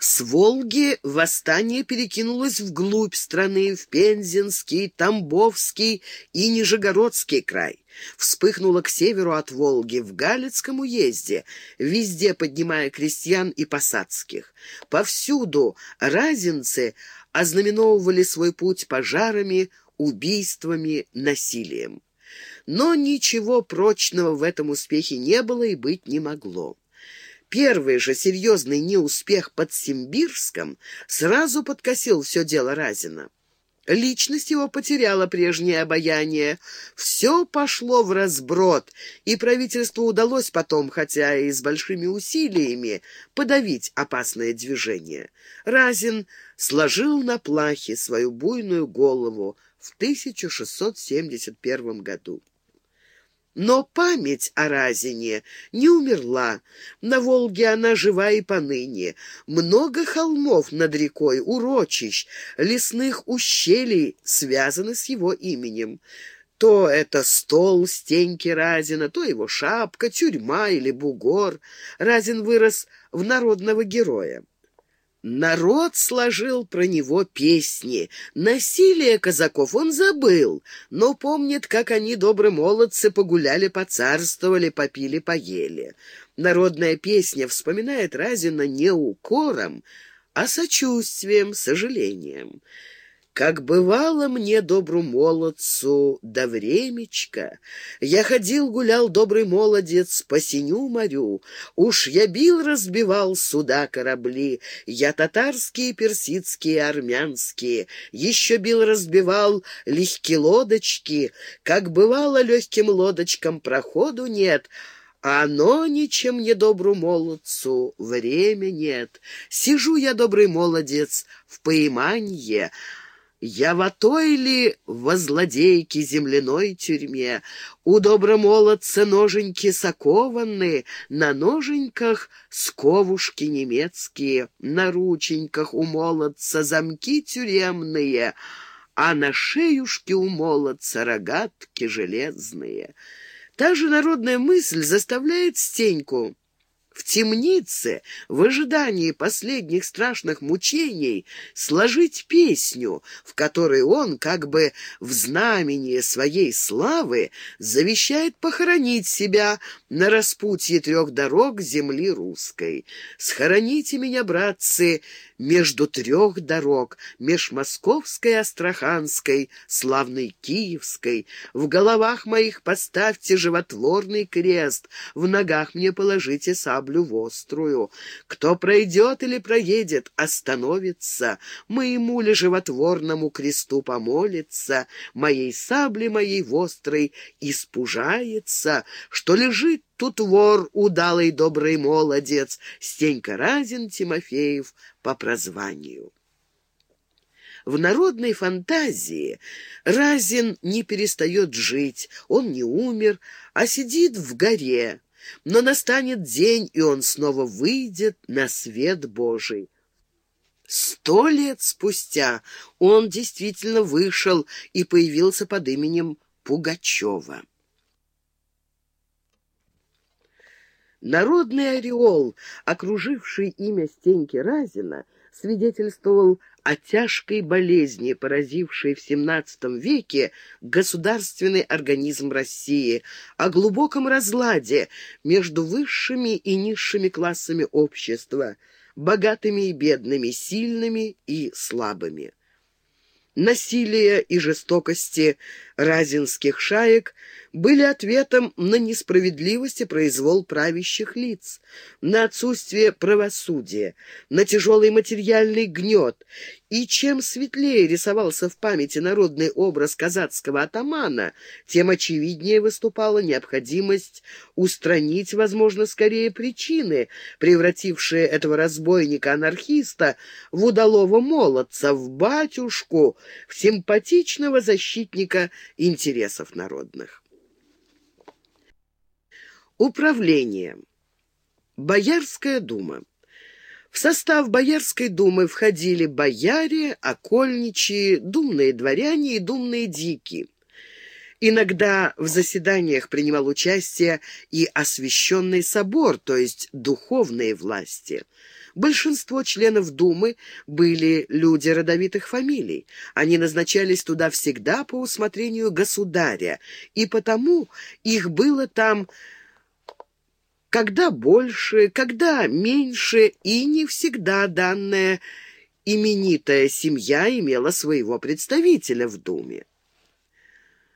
С Волги восстание перекинулось вглубь страны, в Пензенский, Тамбовский и Нижегородский край. Вспыхнуло к северу от Волги, в Галицком уезде, везде поднимая крестьян и посадских. Повсюду разинцы ознаменовывали свой путь пожарами, убийствами, насилием. Но ничего прочного в этом успехе не было и быть не могло. Первый же серьезный неуспех под Симбирском сразу подкосил все дело Разина. Личность его потеряла прежнее обаяние. Все пошло в разброд, и правительству удалось потом, хотя и с большими усилиями, подавить опасное движение. Разин сложил на плахе свою буйную голову в 1671 году. Но память о Разине не умерла. На Волге она жива и поныне. Много холмов над рекой, урочищ, лесных ущелий связаны с его именем. То это стол Стеньки Разина, то его шапка, тюрьма или бугор. Разин вырос в народного героя. Народ сложил про него песни. Насилие казаков он забыл, но помнит, как они, добрые молодцы, погуляли, поцарствовали, попили, поели. Народная песня вспоминает Разина не укором, а сочувствием, сожалением. Как бывало мне, добру молодцу, до времечка, Я ходил, гулял, добрый молодец, по синю морю. Уж я бил, разбивал суда корабли, Я татарские, персидские, армянские, Еще бил, разбивал легкие лодочки. Как бывало, легким лодочкам проходу нет — оно ничем не добру молодцу, время нет. Сижу я, добрый молодец, в поиманье, я в той ли во злодейке земляной тюрьме? У добромолодца ноженьки сокованы, На ноженьках сковушки немецкие, На рученьках у молодца замки тюремные, А на шеюшке у молодца рогатки железные. Та же народная мысль заставляет Стеньку в темнице, в ожидании последних страшных мучений, сложить песню, в которой он, как бы в знамение своей славы, завещает похоронить себя на распутье трех дорог земли русской. «Схороните меня, братцы, между трех дорог, меж Московской и Астраханской, славной Киевской. В головах моих поставьте животворный крест, в ногах мне положите саблю вострую. Кто пройдет или проедет, остановится, моему ли животворному кресту помолится, моей сабли моей вострой испужается, что лежит Тут вор, удалый добрый молодец, Стенька Разин Тимофеев по прозванию. В народной фантазии Разин не перестает жить, он не умер, а сидит в горе. Но настанет день, и он снова выйдет на свет Божий. Сто лет спустя он действительно вышел и появился под именем Пугачева. Народный ореол, окруживший имя Стеньки Разина, свидетельствовал о тяжкой болезни, поразившей в XVII веке государственный организм России, о глубоком разладе между высшими и низшими классами общества, богатыми и бедными, сильными и слабыми. Насилие и жестокости разинских шаек были ответом на несправедливость и произвол правящих лиц, на отсутствие правосудия, на тяжелый материальный гнет. И чем светлее рисовался в памяти народный образ казацкого атамана, тем очевиднее выступала необходимость устранить, возможно, скорее причины, превратившие этого разбойника-анархиста в удалого молодца, в батюшку, в симпатичного защитника интересов народных. Управление. Боярская дума. В состав Боярской думы входили бояре, окольничьи, думные дворяне и думные дики. Иногда в заседаниях принимал участие и освященный собор, то есть духовные власти – Большинство членов Думы были люди родовитых фамилий. Они назначались туда всегда по усмотрению государя, и потому их было там когда больше, когда меньше, и не всегда данная именитая семья имела своего представителя в Думе.